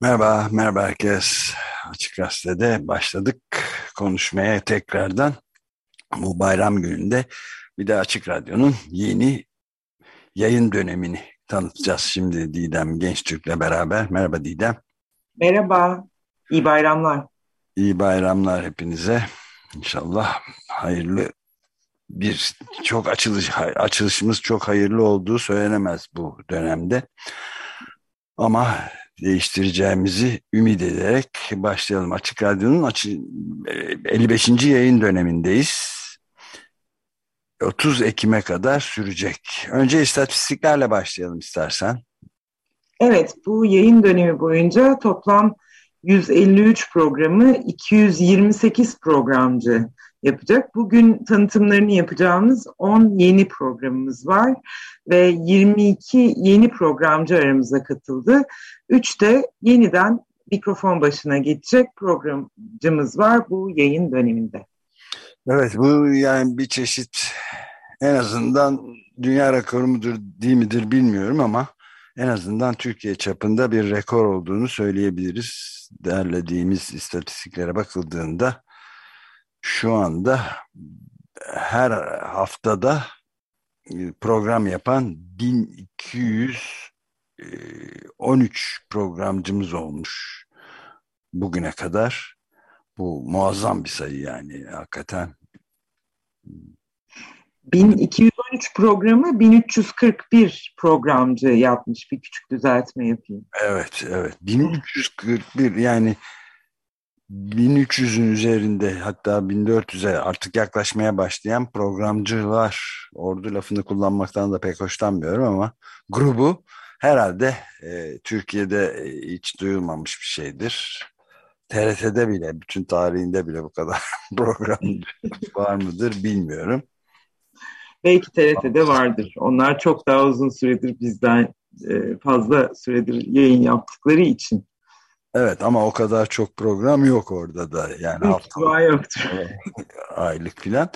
Merhaba, merhaba herkes. Açık Gazete'de başladık konuşmaya tekrardan. Bu bayram gününde bir de Açık Radyo'nun yeni yayın dönemini tanıtacağız şimdi Didem Gençtürk'le beraber. Merhaba Didem. Merhaba, iyi bayramlar. İyi bayramlar hepinize. İnşallah hayırlı bir çok açılış açılışımız çok hayırlı olduğu söylenemez bu dönemde. Ama değiştireceğimizi ümit ederek başlayalım. Açık Radyo'nun 55. E, yayın dönemindeyiz. 30 Ekim'e kadar sürecek. Önce istatistiklerle başlayalım istersen. Evet, bu yayın dönemi boyunca toplam 153 programı 228 programcı yapacak. Bugün tanıtımlarını yapacağımız 10 yeni programımız var ve 22 yeni programcı aramıza katıldı. 3 de yeniden mikrofon başına geçecek programcımız var bu yayın döneminde. Evet bu yani bir çeşit en azından dünya rekoru mudur değil midir bilmiyorum ama en azından Türkiye çapında bir rekor olduğunu söyleyebiliriz. Derlediğimiz istatistiklere bakıldığında şu anda her haftada e, program yapan 1213 e, programcımız olmuş bugüne kadar. Bu muazzam bir sayı yani hakikaten. 1213 programı 1341 programcı yapmış bir küçük düzeltme yapayım. Evet evet 1341 yani 1300'ün üzerinde hatta 1400'e artık yaklaşmaya başlayan programcılar ordu lafını kullanmaktan da pek hoşlanmıyorum ama grubu herhalde e, Türkiye'de e, hiç duyulmamış bir şeydir. TRT'de bile bütün tarihinde bile bu kadar program var mıdır bilmiyorum. Belki TRT'de vardır. Onlar çok daha uzun süredir bizden e, fazla süredir yayın yaptıkları için. Evet ama o kadar çok program yok orada da. Yani haftalık, aylık filan.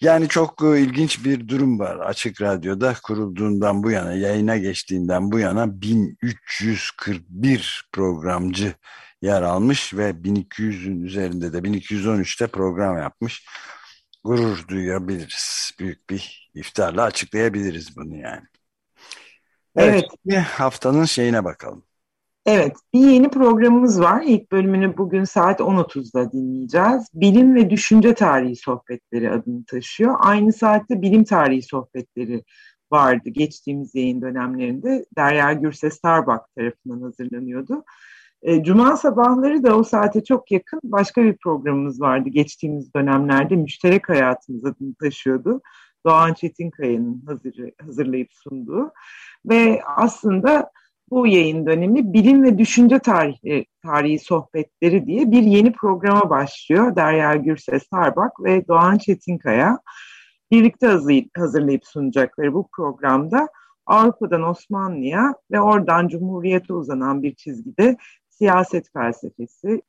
Yani çok e, ilginç bir durum var. Açık Radyo'da kurulduğundan bu yana, yayına geçtiğinden bu yana 1341 programcı yer almış ve 1200'ün üzerinde de 1213'te program yapmış. Gurur duyabiliriz. Büyük bir iftarla açıklayabiliriz bunu yani. Evet, evet. haftanın şeyine bakalım. Evet, bir yeni programımız var. İlk bölümünü bugün saat 10.30'da dinleyeceğiz. Bilim ve Düşünce Tarihi Sohbetleri adını taşıyor. Aynı saatte Bilim Tarihi Sohbetleri vardı geçtiğimiz yayın dönemlerinde. Derya Gürses Starbuck tarafından hazırlanıyordu. E, Cuma sabahları da o saate çok yakın başka bir programımız vardı geçtiğimiz dönemlerde. Müşterek Hayatımız adını taşıyordu. Doğan Çetinkaya'nın hazır, hazırlayıp sunduğu. Ve aslında bu yayın dönemi bilim ve düşünce tarihi, tarihi sohbetleri diye bir yeni programa başlıyor. Derya Gürses Sarbak ve Doğan Çetinkaya birlikte hazırlayıp sunacakları bu programda Avrupa'dan Osmanlı'ya ve oradan Cumhuriyet'e uzanan bir çizgide siyaset felsefesi,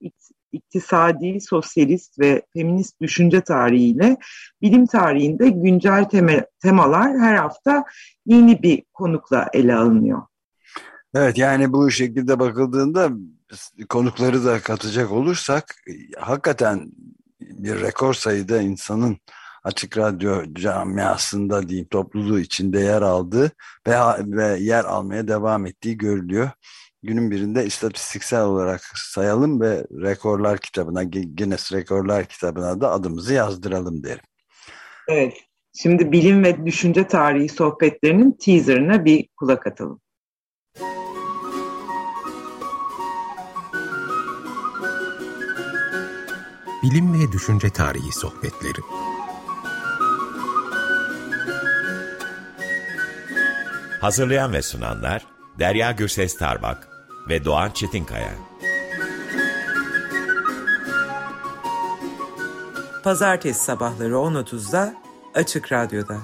iktisadi, sosyalist ve feminist düşünce tarihiyle bilim tarihinde güncel teme, temalar her hafta yeni bir konukla ele alınıyor. Evet yani bu şekilde bakıldığında konukları da katacak olursak hakikaten bir rekor sayıda insanın açık radyo camiasında diyeyim topluluğu içinde yer aldığı ve, ve yer almaya devam ettiği görülüyor. Günün birinde istatistiksel olarak sayalım ve rekorlar kitabına Guinness Rekorlar kitabına da adımızı yazdıralım derim. Evet. Şimdi bilim ve düşünce tarihi sohbetlerinin teaserına bir kulak atalım. Bilim ve Düşünce Tarihi Sohbetleri Hazırlayan ve sunanlar Derya Gürses Tarbak ve Doğan Çetinkaya Pazartesi sabahları 10.30'da Açık Radyo'da.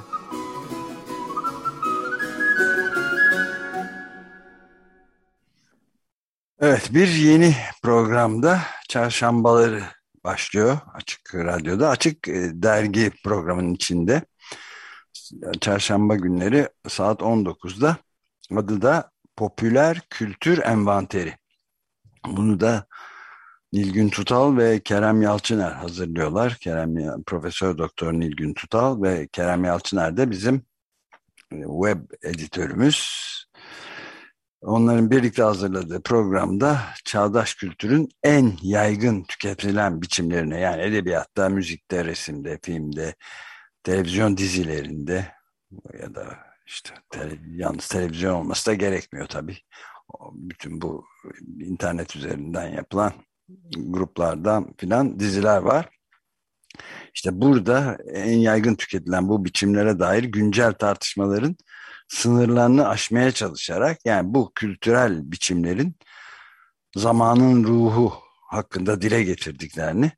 Evet bir yeni programda çarşambaları başlıyor Açık Radyo'da. Açık e, Dergi programının içinde. Çarşamba günleri saat 19'da. Adı da Popüler Kültür Envanteri. Bunu da Nilgün Tutal ve Kerem Yalçıner hazırlıyorlar. Kerem Profesör Doktor Nilgün Tutal ve Kerem Yalçıner de bizim e, web editörümüz. Onların birlikte hazırladığı programda çağdaş kültürün en yaygın tüketilen biçimlerine yani edebiyatta, müzikte, resimde, filmde, televizyon dizilerinde ya da işte tele, yalnız televizyon olması da gerekmiyor tabii. Bütün bu internet üzerinden yapılan gruplardan filan diziler var. İşte burada en yaygın tüketilen bu biçimlere dair güncel tartışmaların sınırlarını aşmaya çalışarak yani bu kültürel biçimlerin zamanın ruhu hakkında dile getirdiklerini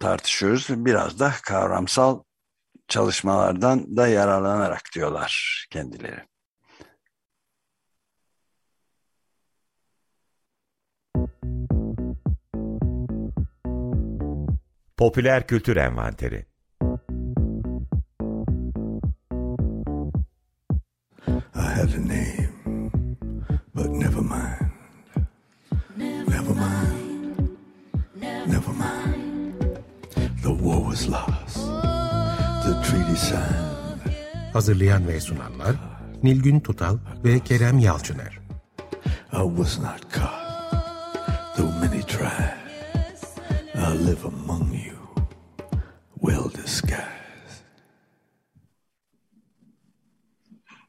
tartışıyoruz. Biraz da kavramsal çalışmalardan da yararlanarak diyorlar kendileri. Popüler Kültür Envanteri I had a name, Hazırlayan ve sunanlar Nilgün Tutal ve Kerem Yalçıner. I was not caught, many tried. I live among you, well disguised.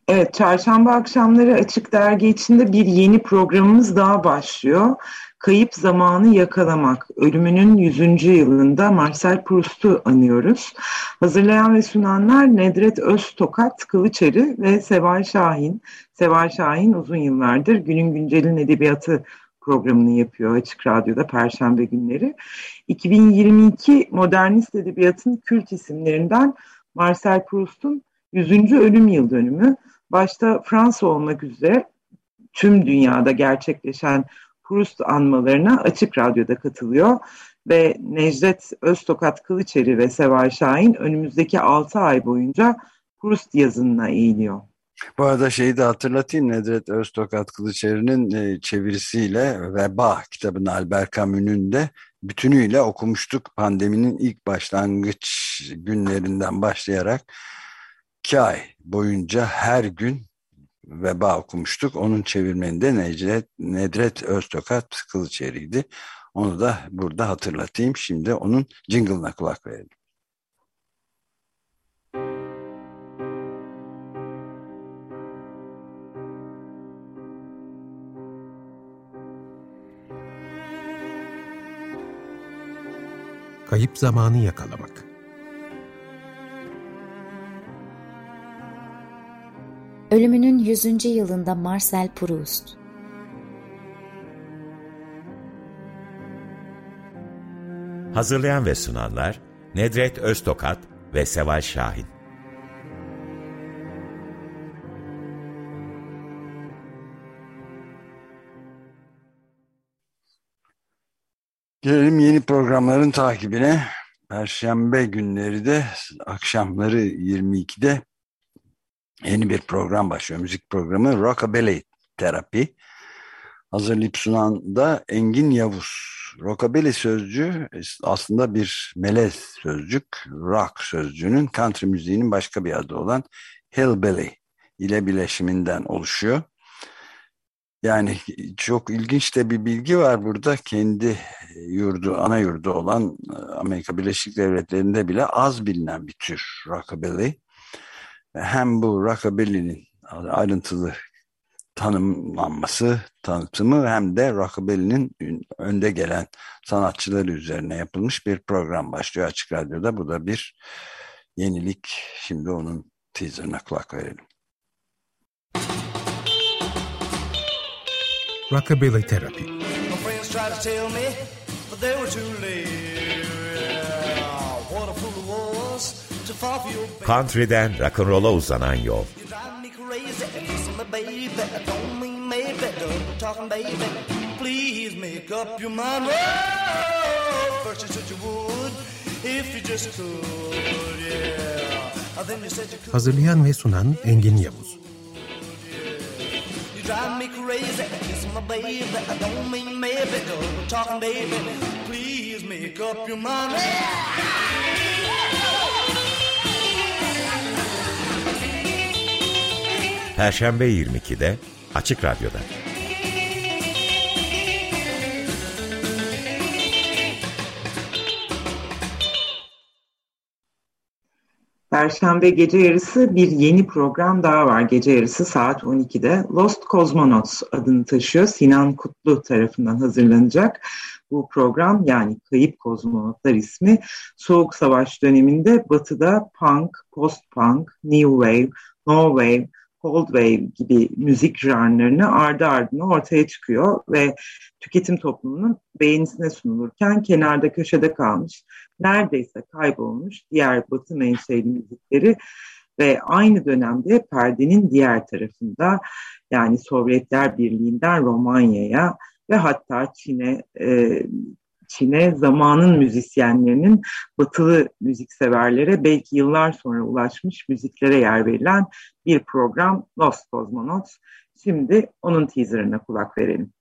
Evet, çarşamba akşamları Açık Dergi içinde bir yeni programımız daha başlıyor. Kayıp Zamanı Yakalamak, ölümünün 100. yılında Marcel Proust'u anıyoruz. Hazırlayan ve sunanlar Nedret Öztokat Kılıçeri ve Seval Şahin. Seval Şahin uzun yıllardır Günün Güncel'in edebiyatı programını yapıyor Açık Radyo'da Perşembe günleri. 2022 modernist edebiyatın kült isimlerinden Marcel Proust'un 100. ölüm yıl dönümü başta Fransa olmak üzere tüm dünyada gerçekleşen Proust anmalarına Açık Radyo'da katılıyor ve Necdet Öztokat Kılıçeri ve Seval Şahin önümüzdeki 6 ay boyunca Proust yazınına eğiliyor. Bu arada şeyi de hatırlatayım Nedret Öztokat Kılıçeri'nin e, çevirisiyle Veba kitabını Albert Camus'un de bütünüyle okumuştuk. Pandeminin ilk başlangıç günlerinden başlayarak iki ay boyunca her gün Veba okumuştuk. Onun çevirmeni de Nedret, Nedret Öztokat Kılıçeri'ydi. Onu da burada hatırlatayım. Şimdi onun jingle'ına kulak verelim. Kayıp zamanı yakalamak. Ölümünün 100. yılında Marcel Proust Hazırlayan ve sunanlar Nedret Öztokat ve Seval Şahin Gelelim yeni programların takibine. Perşembe günleri de akşamları 22'de yeni bir program başlıyor. Müzik programı Rockabilly Terapi. Hazırlayıp sunan da Engin Yavuz. Rockabilly sözcüğü aslında bir melez sözcük. Rock sözcüğünün country müziğinin başka bir adı olan hillbilly ile bileşiminden oluşuyor. Yani çok ilginç de bir bilgi var burada. Kendi yurdu, ana yurdu olan Amerika Birleşik Devletleri'nde bile az bilinen bir tür rockabilly. Hem bu rockabilly'nin ayrıntılı tanımlanması, tanıtımı hem de rockabilly'nin önde gelen sanatçıları üzerine yapılmış bir program başlıyor Açık Radyo'da. Bu da bir yenilik. Şimdi onun teaserına kulak verelim. Rockabilly Therapy. Country'den rock'n'roll'a uzanan yol. Hazırlayan ve sunan Engin Yavuz. drive me crazy. Kiss my baby, I don't mean maybe, girl, talking baby. Please make up your mind. Perşembe 22'de Açık Radyo'da. Perşembe gece yarısı bir yeni program daha var. Gece yarısı saat 12'de Lost Cosmonauts adını taşıyor. Sinan Kutlu tarafından hazırlanacak. Bu program yani Kayıp Kozmonotlar ismi Soğuk Savaş döneminde batıda punk, post-punk, new wave, no wave, cold wave gibi müzik janrlarını ardı ardına ortaya çıkıyor ve tüketim toplumunun beğenisine sunulurken kenarda köşede kalmış, neredeyse kaybolmuş diğer batı menşeli müzikleri ve aynı dönemde perdenin diğer tarafında yani Sovyetler Birliği'nden Romanya'ya ve hatta Çin'e e, Çin'e zamanın müzisyenlerinin batılı müzikseverlere belki yıllar sonra ulaşmış müziklere yer verilen bir program Lost Cosmonauts. Şimdi onun teaserına kulak verelim.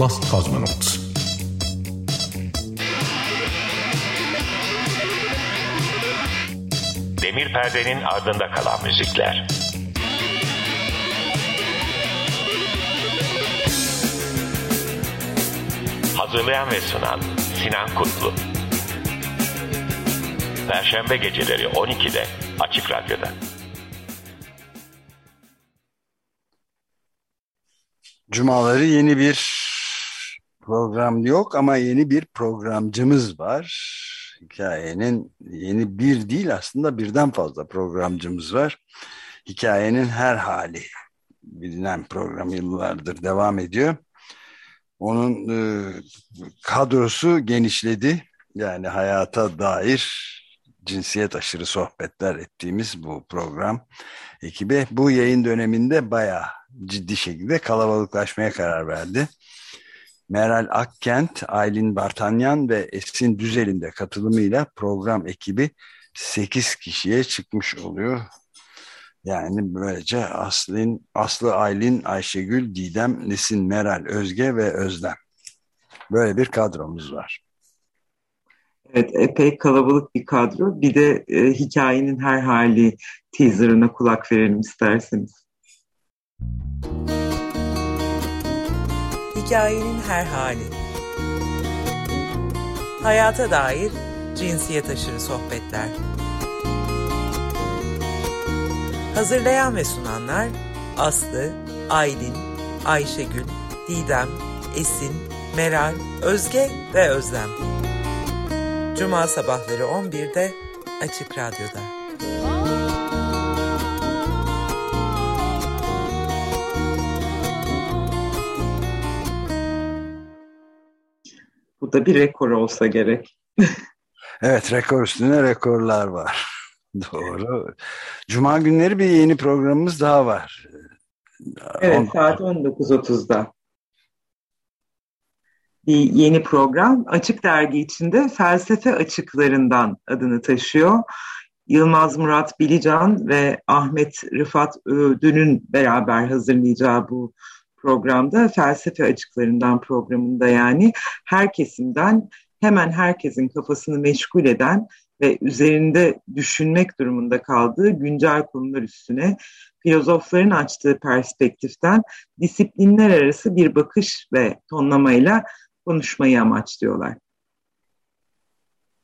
Lost Cosmonauts. Demir perdenin ardında kalan müzikler. Hazırlayan ve sunan Sinan Kutlu. Perşembe geceleri 12'de Açık Radyo'da. Cumaları yeni bir program yok ama yeni bir programcımız var. Hikayenin yeni bir değil aslında birden fazla programcımız var. Hikayenin her hali bilinen program yıllardır devam ediyor. Onun e, kadrosu genişledi. Yani hayata dair cinsiyet aşırı sohbetler ettiğimiz bu program ekibi bu yayın döneminde bayağı ciddi şekilde kalabalıklaşmaya karar verdi. Meral Akkent, Aylin Bartanyan ve Esin Düzel'in de katılımıyla program ekibi 8 kişiye çıkmış oluyor. Yani böylece Aslin, Aslı Aylin, Ayşegül, Didem, Nesin, Meral, Özge ve Özlem. Böyle bir kadromuz var. Evet, epey kalabalık bir kadro. Bir de e, hikayenin her hali teaserına kulak verelim isterseniz. Hikayenin her hali. Hayata dair cinsiyet aşırı sohbetler. Hazırlayan ve sunanlar Aslı, Aylin, Ayşegül, Didem, Esin, Meral, Özge ve Özlem. Cuma sabahları 11'de Açık Radyo'da. Bu da bir rekor olsa gerek. evet rekor üstüne rekorlar var. Doğru. Cuma günleri bir yeni programımız daha var. Evet On... saat 19.30'da. Bir yeni program Açık Dergi içinde felsefe açıklarından adını taşıyor. Yılmaz Murat Bilican ve Ahmet Rıfat Ödün'ün beraber hazırlayacağı bu programda felsefe açıklarından programında yani her kesimden hemen herkesin kafasını meşgul eden ve üzerinde düşünmek durumunda kaldığı güncel konular üstüne filozofların açtığı perspektiften disiplinler arası bir bakış ve tonlamayla konuşmayı amaçlıyorlar.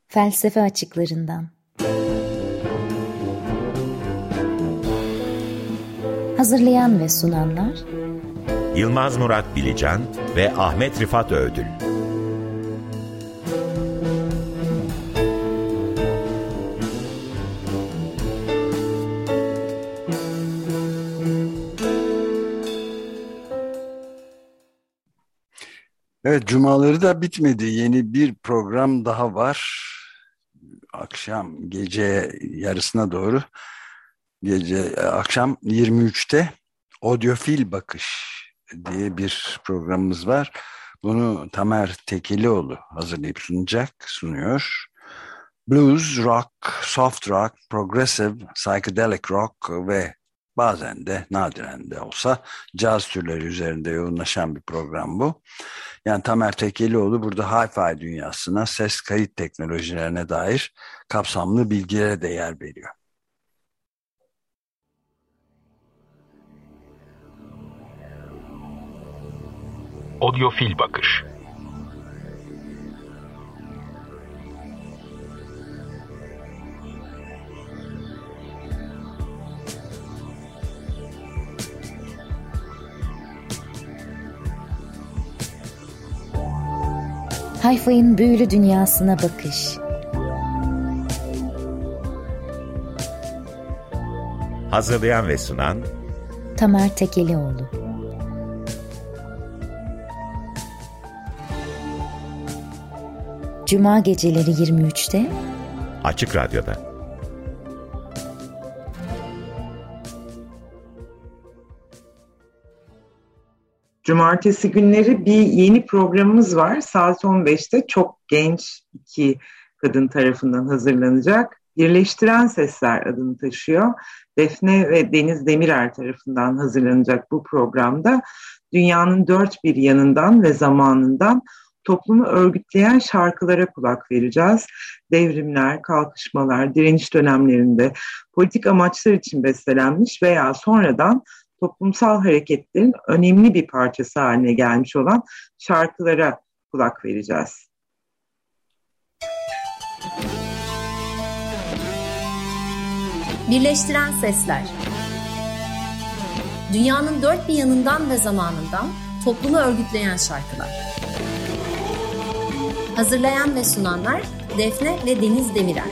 Felsefe açıklarından Hazırlayan ve sunanlar Yılmaz Murat Bilican ve Ahmet Rifat Ödül. Evet, cumaları da bitmedi. Yeni bir program daha var. akşam gece yarısına doğru gece akşam 23'te Audiofil Bakış diye bir programımız var. Bunu Tamer Tekelioğlu hazırlayıp sunacak, sunuyor. Blues, rock, soft rock, progressive, psychedelic rock ve bazen de nadiren de olsa caz türleri üzerinde yoğunlaşan bir program bu. Yani Tamer Tekelioğlu burada hi-fi dünyasına, ses kayıt teknolojilerine dair kapsamlı bilgilere de yer veriyor. Odyofil bakış. Hayfa'nın büyülü dünyasına bakış. Hazırlayan ve sunan Tamer Tekelioğlu. Cuma geceleri 23'te Açık Radyo'da. Cumartesi günleri bir yeni programımız var. Saat 15'te çok genç iki kadın tarafından hazırlanacak. Birleştiren Sesler adını taşıyor. Defne ve Deniz Demirer tarafından hazırlanacak bu programda dünyanın dört bir yanından ve zamanından toplumu örgütleyen şarkılara kulak vereceğiz. Devrimler, kalkışmalar, direniş dönemlerinde politik amaçlar için bestelenmiş veya sonradan toplumsal hareketlerin önemli bir parçası haline gelmiş olan şarkılara kulak vereceğiz. Birleştiren Sesler Dünyanın dört bir yanından ve zamanından toplumu örgütleyen şarkılar. Hazırlayan ve sunanlar Defne ve Deniz Demirer.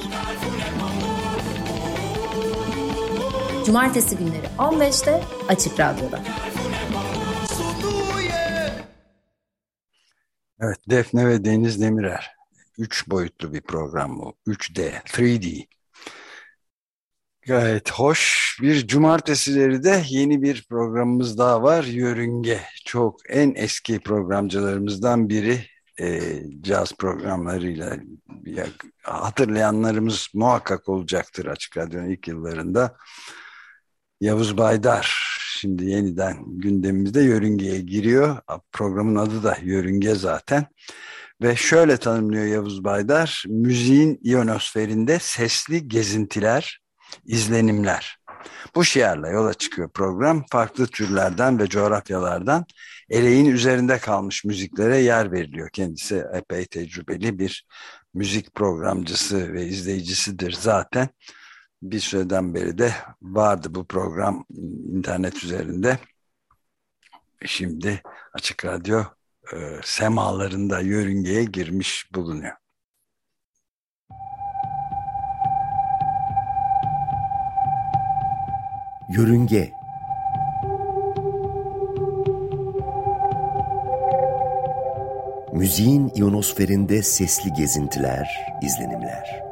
Cumartesi günleri 15'te Açık Radyo'da. Evet, Defne ve Deniz Demirer. Üç boyutlu bir program bu. 3D, 3D. Gayet hoş. Bir cumartesileri de yeni bir programımız daha var. Yörünge. Çok en eski programcılarımızdan biri. E, caz programlarıyla hatırlayanlarımız muhakkak olacaktır Açık Radyo'nun ilk yıllarında. Yavuz Baydar şimdi yeniden gündemimizde yörüngeye giriyor. Programın adı da yörünge zaten. Ve şöyle tanımlıyor Yavuz Baydar, müziğin ionosferinde sesli gezintiler, izlenimler. Bu şiarla yola çıkıyor program. Farklı türlerden ve coğrafyalardan eleğin üzerinde kalmış müziklere yer veriliyor. Kendisi epey tecrübeli bir müzik programcısı ve izleyicisidir zaten bir süreden beri de vardı bu program internet üzerinde. Şimdi Açık Radyo e, semalarında yörüngeye girmiş bulunuyor. Yörünge Müziğin ionosferinde sesli gezintiler, izlenimler.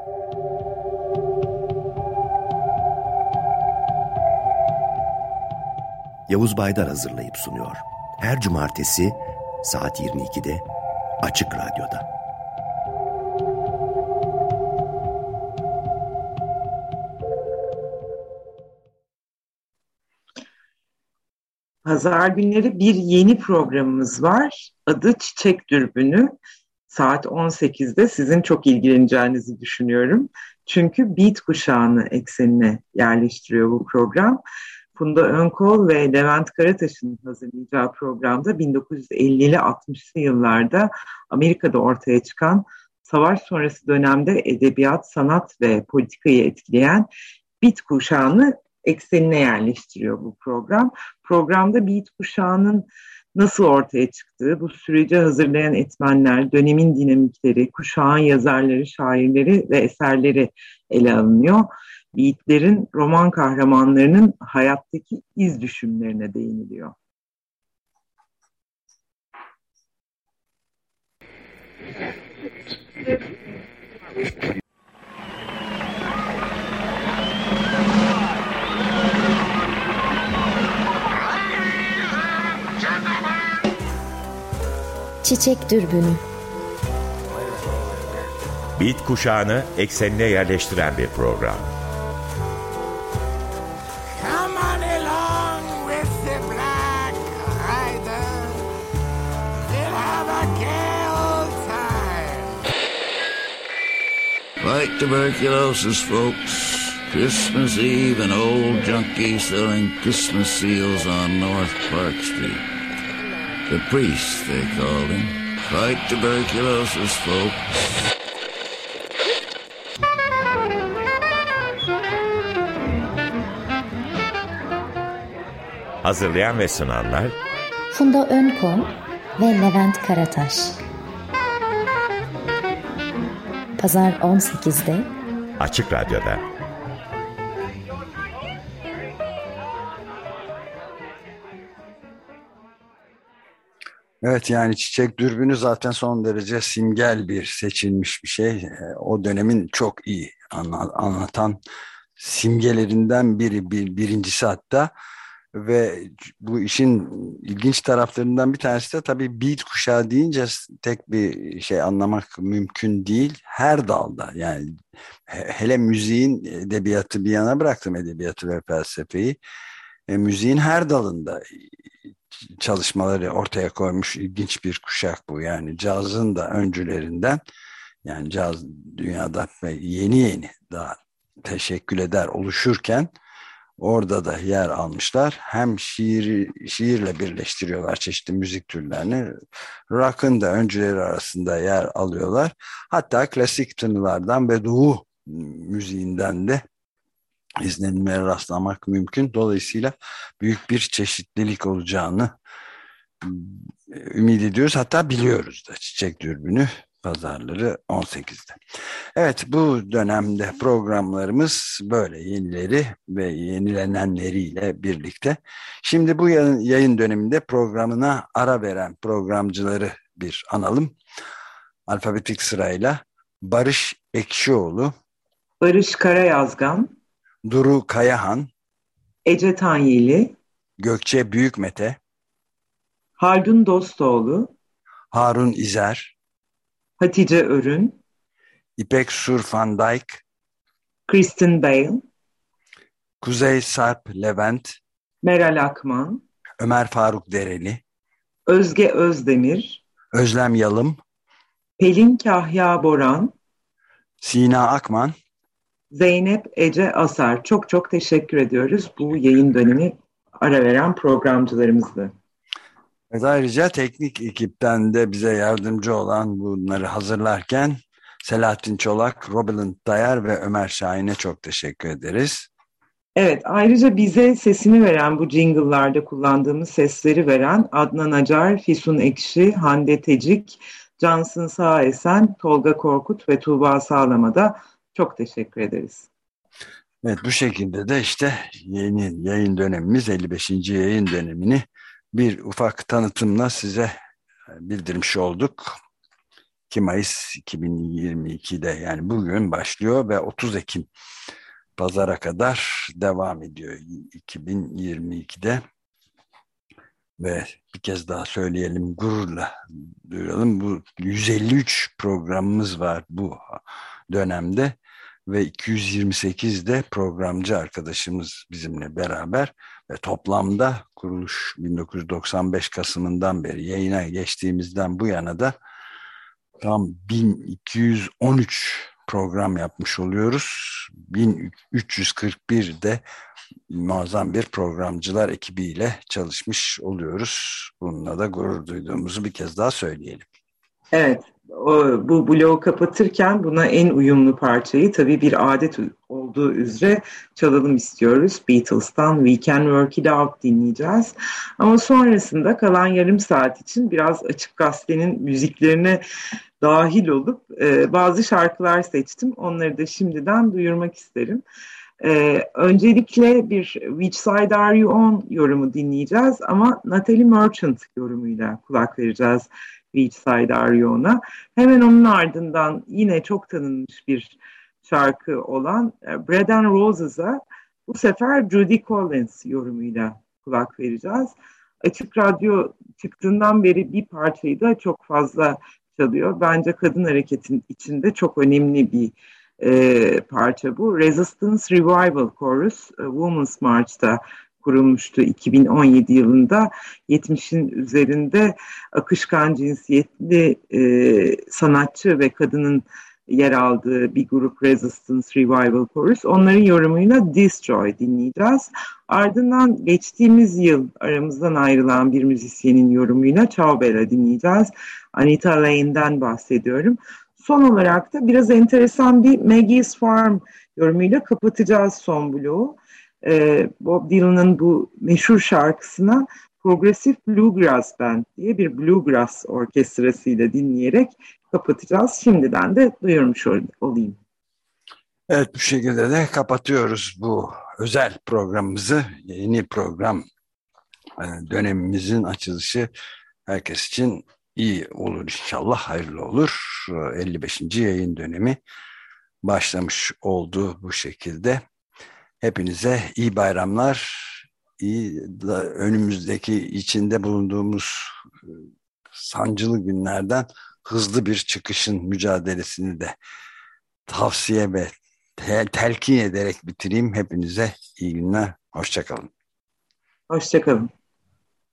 Yavuz Baydar hazırlayıp sunuyor. Her cumartesi saat 22'de Açık Radyo'da. Pazar günleri bir yeni programımız var. Adı Çiçek Dürbünü. Saat 18'de sizin çok ilgileneceğinizi düşünüyorum. Çünkü beat kuşağını eksenine yerleştiriyor bu program. Funda Önkol ve Levent Karataş'ın hazırlayacağı programda 1950'li 60'lı yıllarda Amerika'da ortaya çıkan savaş sonrası dönemde edebiyat, sanat ve politikayı etkileyen Beat kuşağını eksenine yerleştiriyor bu program. Programda Beat kuşağının nasıl ortaya çıktığı, bu süreci hazırlayan etmenler, dönemin dinamikleri, kuşağın yazarları, şairleri ve eserleri ele alınıyor. Beatlerin roman kahramanlarının hayattaki iz düşümlerine değiniliyor. Çiçek Dürbünü Beat kuşağını eksenine yerleştiren bir program. Fight tuberculosis, folks. Christmas Eve, an old junkie selling Christmas seals on North Park Street. The priest, they called him. Fight tuberculosis, folks. Hazırlayan ve sunanlar Funda Önkol ve Levent Karataş. Pazar 18'de Açık Radyo'da. Evet yani çiçek dürbünü zaten son derece simgel bir seçilmiş bir şey. Ee, O dönemin çok iyi anla- anlatan simgelerinden biri bir, birincisi hatta ve bu işin ilginç taraflarından bir tanesi de tabii beat kuşağı deyince tek bir şey anlamak mümkün değil. Her dalda yani he- hele müziğin edebiyatı bir yana bıraktım edebiyatı ve felsefeyi. E, müziğin her dalında çalışmaları ortaya koymuş ilginç bir kuşak bu. Yani cazın da öncülerinden yani caz dünyada yeni yeni daha teşekkül eder oluşurken orada da yer almışlar. Hem şiiri, şiirle birleştiriyorlar çeşitli müzik türlerini. Rock'ın da öncüleri arasında yer alıyorlar. Hatta klasik tınılardan ve doğu müziğinden de izlenimlere rastlamak mümkün. Dolayısıyla büyük bir çeşitlilik olacağını ümit ediyoruz. Hatta biliyoruz da Çiçek Dürbünü pazarları 18'de. Evet bu dönemde programlarımız böyle yenileri ve yenilenenleriyle birlikte. Şimdi bu yayın döneminde programına ara veren programcıları bir analım. Alfabetik sırayla Barış Ekşioğlu, Barış Karayazgan, Duru Kayahan, Ece Tanyeli, Gökçe Büyükmete, Haldun Dostoğlu, Harun İzer, Hatice Örün, İpek Sur Van Dijk, Kristen Bale, Kuzey Sarp Levent, Meral Akman, Ömer Faruk Dereli, Özge Özdemir, Özlem Yalım, Pelin Kahya Boran, Sina Akman, Zeynep Ece Asar. Çok çok teşekkür ediyoruz bu yayın dönemi ara veren programcılarımızdı. ve ayrıca teknik ekipten de bize yardımcı olan bunları hazırlarken Selahattin Çolak, Robiland Dayar ve Ömer Şahin'e çok teşekkür ederiz. Evet, ayrıca bize sesini veren bu jingle'larda kullandığımız sesleri veren Adnan Acar, Fisun Ekşi, Hande Tecik, Cansın Sağesen, Tolga Korkut ve Tuğba Sağlam'a da çok teşekkür ederiz. Evet bu şekilde de işte yeni yayın dönemimiz 55. yayın dönemini bir ufak tanıtımla size bildirmiş olduk. 2 Mayıs 2022'de yani bugün başlıyor ve 30 Ekim pazara kadar devam ediyor 2022'de ve bir kez daha söyleyelim gururla duyuralım bu 153 programımız var bu dönemde ve 228 de programcı arkadaşımız bizimle beraber ve toplamda kuruluş 1995 Kasım'ından beri yayına geçtiğimizden bu yana da tam 1213 program yapmış oluyoruz. 1341 de muazzam bir programcılar ekibiyle çalışmış oluyoruz. Bununla da gurur duyduğumuzu bir kez daha söyleyelim. Evet, bu bloğu kapatırken buna en uyumlu parçayı tabii bir adet olduğu üzere çalalım istiyoruz. Beatles'tan We Can Work It Out dinleyeceğiz. Ama sonrasında kalan yarım saat için biraz Açık Gazete'nin müziklerine dahil olup e, bazı şarkılar seçtim. Onları da şimdiden duyurmak isterim. E, öncelikle bir Which Side Are You On yorumu dinleyeceğiz ama Natalie Merchant yorumuyla kulak vereceğiz Which Side. Hemen onun ardından yine çok tanınmış bir şarkı olan Bread and Roses'a bu sefer Judy Collins yorumuyla kulak vereceğiz. Açık Radyo çıktığından beri bir parçayı da çok fazla çalıyor. Bence kadın hareketin içinde çok önemli bir e, parça bu. Resistance Revival Chorus, e, Women's March'ta kurulmuştu 2017 yılında. 70'in üzerinde akışkan cinsiyetli e, sanatçı ve kadının yer aldığı bir grup Resistance Revival Chorus. Onların yorumuyla Destroy dinleyeceğiz. Ardından geçtiğimiz yıl aramızdan ayrılan bir müzisyenin yorumuyla Ciao Bella dinleyeceğiz. Anita Lane'den bahsediyorum. Son olarak da biraz enteresan bir Maggie's Farm yorumuyla kapatacağız son bloğu. Ee, Bob Dylan'ın bu meşhur şarkısına Progressive Bluegrass Band diye bir bluegrass orkestrasıyla dinleyerek kapatacağız. Şimdiden de duyurmuş olayım. Evet bu şekilde de kapatıyoruz bu özel programımızı. Yeni program e, dönemimizin açılışı herkes için iyi olur inşallah hayırlı olur. 55. yayın dönemi başlamış oldu bu şekilde. Hepinize iyi bayramlar, iyi önümüzdeki içinde bulunduğumuz e, sancılı günlerden hızlı bir çıkışın mücadelesini de tavsiye ve tel telkin ederek bitireyim. Hepinize iyi günler, hoşçakalın. Hoşçakalın.